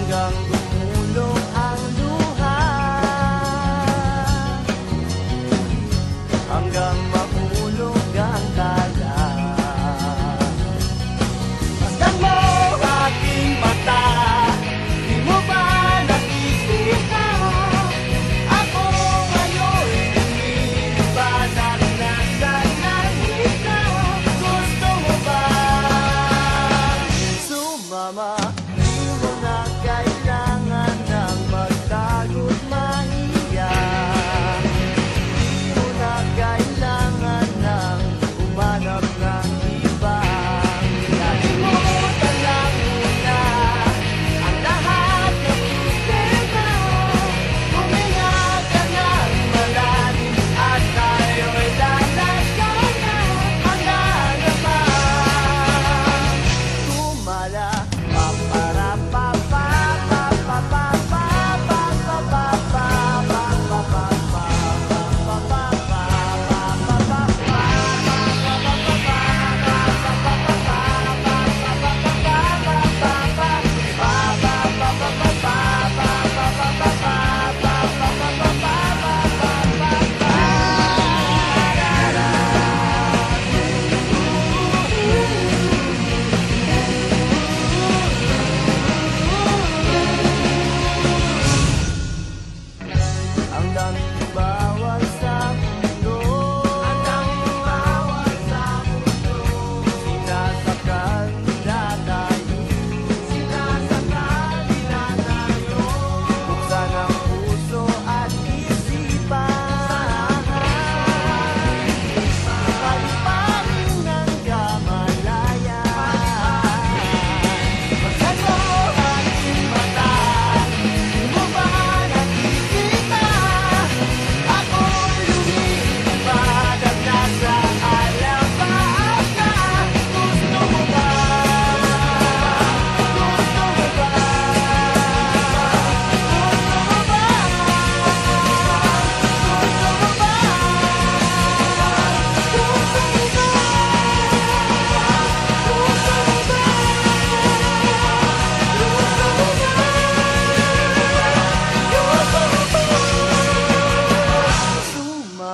mengganggu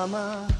mama.